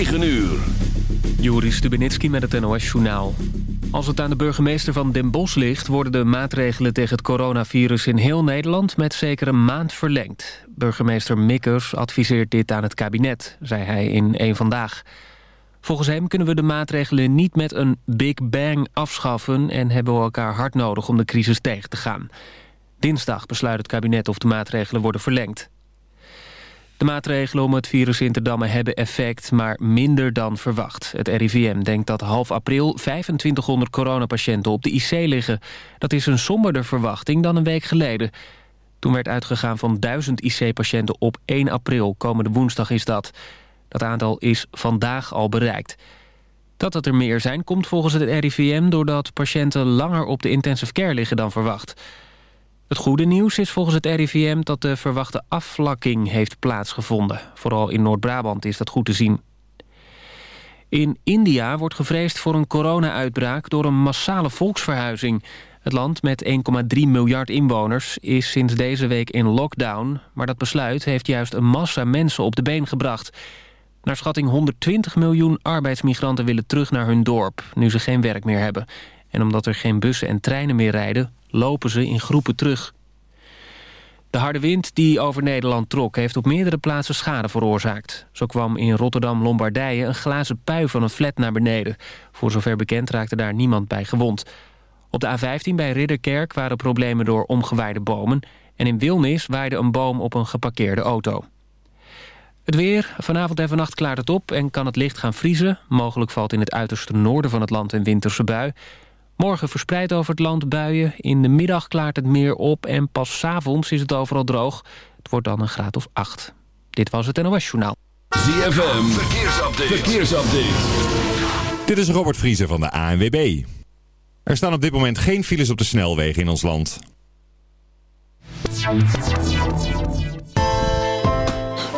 9 uur. Joris Stubenitski met het NOS-journaal. Als het aan de burgemeester van Den Bosch ligt... worden de maatregelen tegen het coronavirus in heel Nederland... met zeker een maand verlengd. Burgemeester Mikkers adviseert dit aan het kabinet, zei hij in Eén Vandaag. Volgens hem kunnen we de maatregelen niet met een big bang afschaffen... en hebben we elkaar hard nodig om de crisis tegen te gaan. Dinsdag besluit het kabinet of de maatregelen worden verlengd. De maatregelen om het virus in te dammen hebben effect, maar minder dan verwacht. Het RIVM denkt dat half april 2500 coronapatiënten op de IC liggen. Dat is een somberder verwachting dan een week geleden. Toen werd uitgegaan van 1000 IC-patiënten op 1 april. Komende woensdag is dat. Dat aantal is vandaag al bereikt. Dat het er meer zijn komt volgens het RIVM... doordat patiënten langer op de intensive care liggen dan verwacht. Het goede nieuws is volgens het RIVM dat de verwachte afvlakking heeft plaatsgevonden. Vooral in Noord-Brabant is dat goed te zien. In India wordt gevreesd voor een corona-uitbraak door een massale volksverhuizing. Het land met 1,3 miljard inwoners is sinds deze week in lockdown... maar dat besluit heeft juist een massa mensen op de been gebracht. Naar schatting 120 miljoen arbeidsmigranten willen terug naar hun dorp... nu ze geen werk meer hebben. En omdat er geen bussen en treinen meer rijden lopen ze in groepen terug. De harde wind die over Nederland trok... heeft op meerdere plaatsen schade veroorzaakt. Zo kwam in Rotterdam-Lombardije een glazen pui van een flat naar beneden. Voor zover bekend raakte daar niemand bij gewond. Op de A15 bij Ridderkerk waren problemen door omgewaaide bomen... en in Wilnis waaide een boom op een geparkeerde auto. Het weer. Vanavond en vannacht klaart het op en kan het licht gaan vriezen. Mogelijk valt in het uiterste noorden van het land een winterse bui... Morgen verspreid over het land buien. In de middag klaart het meer op en pas s avonds is het overal droog. Het wordt dan een graad of 8. Dit was het NOS Journaal. ZFM, verkeersupdate. verkeersupdate. Dit is Robert Vriezer van de ANWB. Er staan op dit moment geen files op de snelwegen in ons land.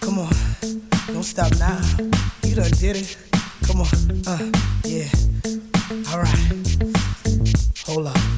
Come on, don't stop now. You done did it. Come on, uh, yeah. All right, hold up.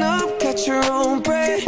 up, cut your own bread.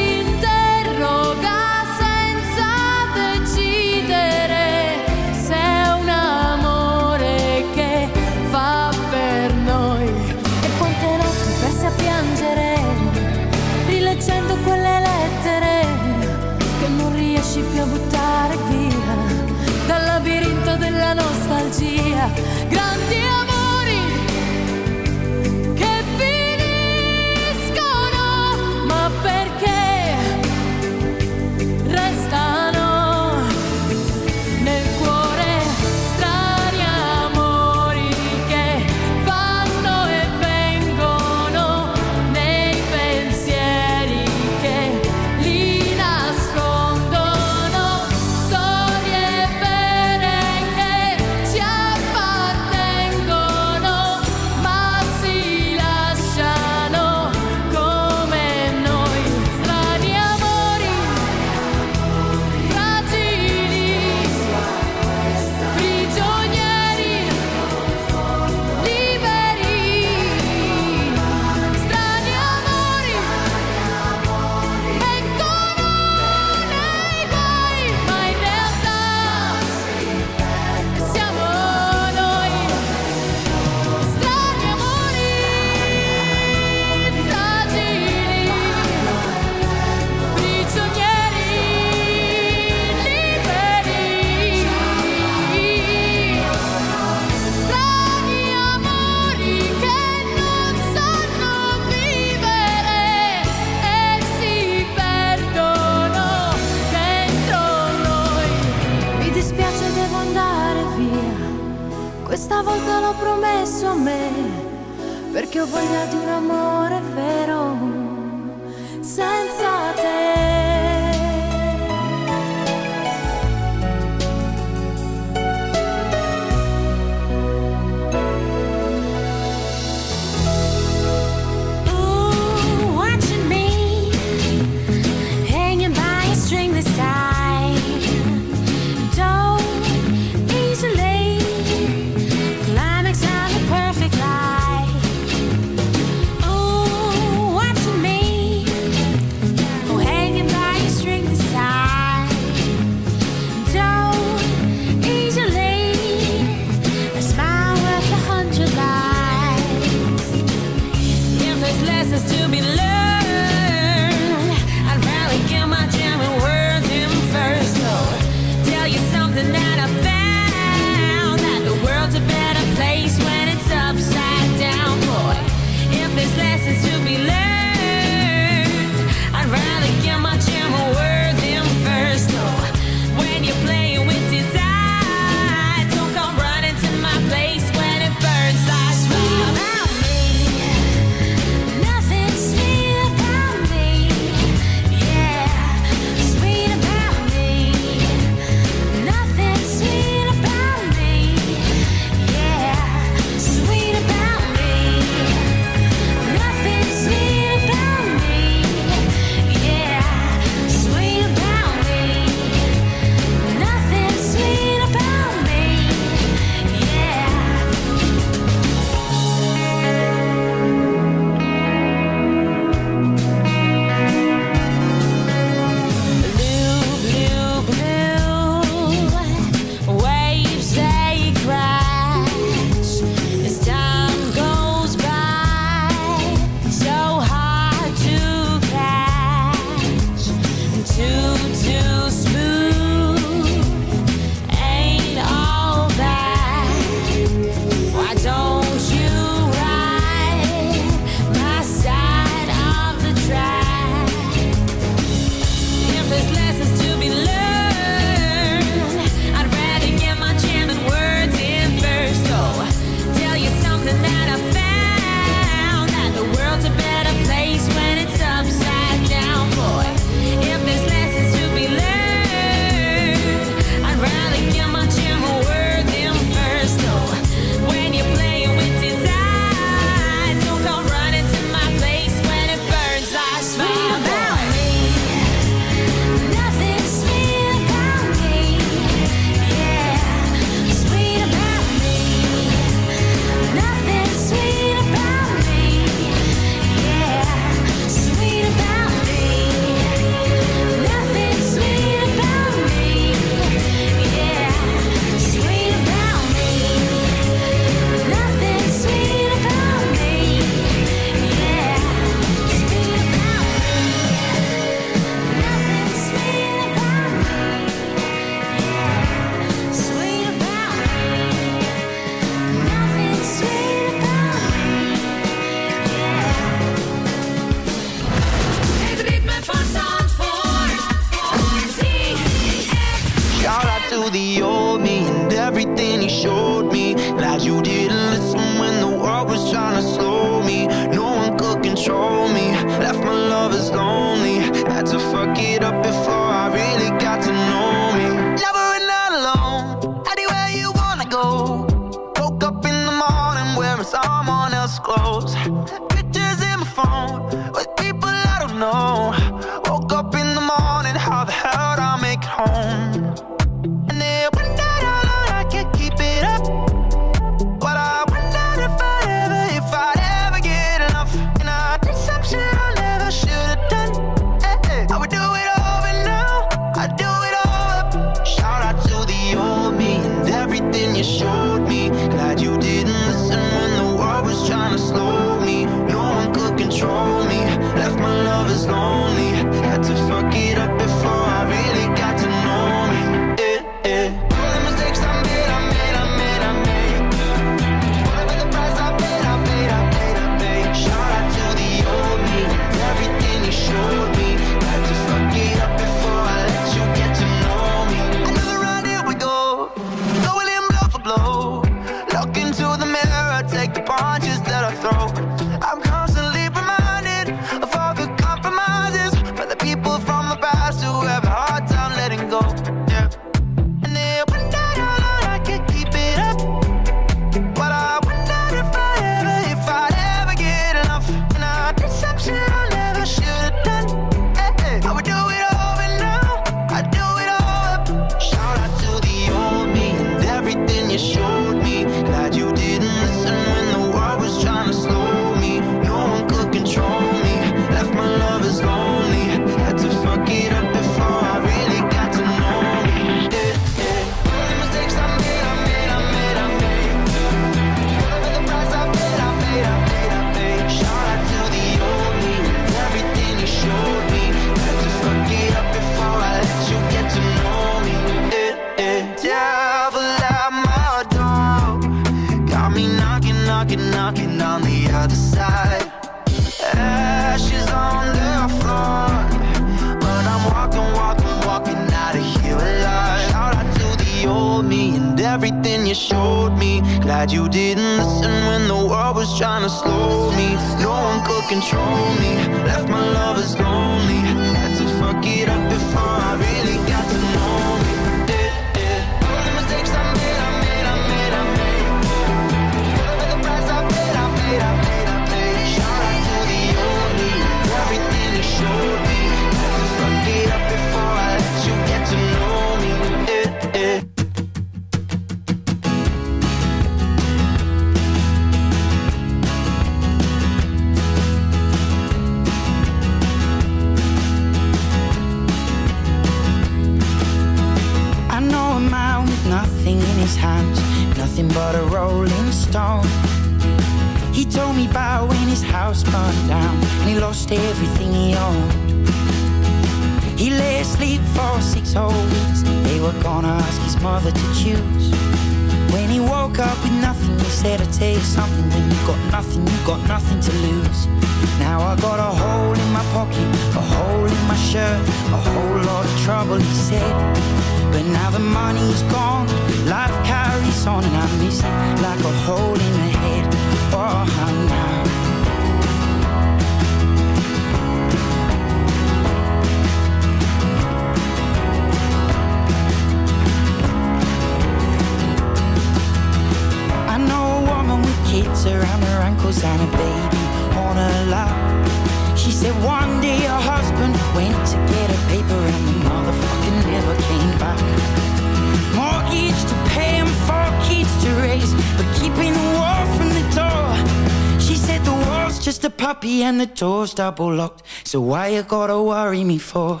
and the door's double locked. So why you gotta worry me for?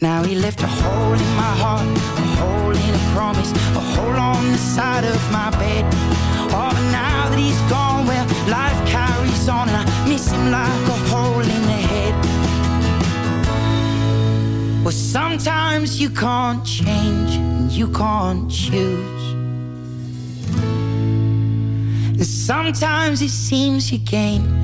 Now he left a hole in my heart, a hole in a promise, a hole on the side of my bed. Oh, but now that he's gone, well, life carries on and I miss him like a hole in the head. Well, sometimes you can't change and you can't choose. And sometimes it seems you gain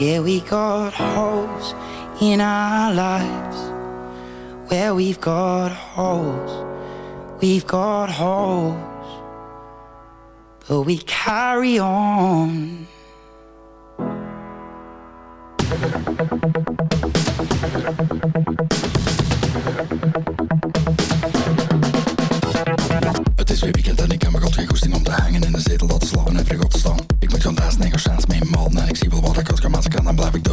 Yeah, we got holes in our lives. Where we've got holes, we've got holes. But we carry on. Het is weer weekend en ik heb me god geen goesting om te hangen in de zetel dat te slapen en vrij te staan. I'm blabbing.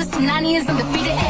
This Tanani is undefeated.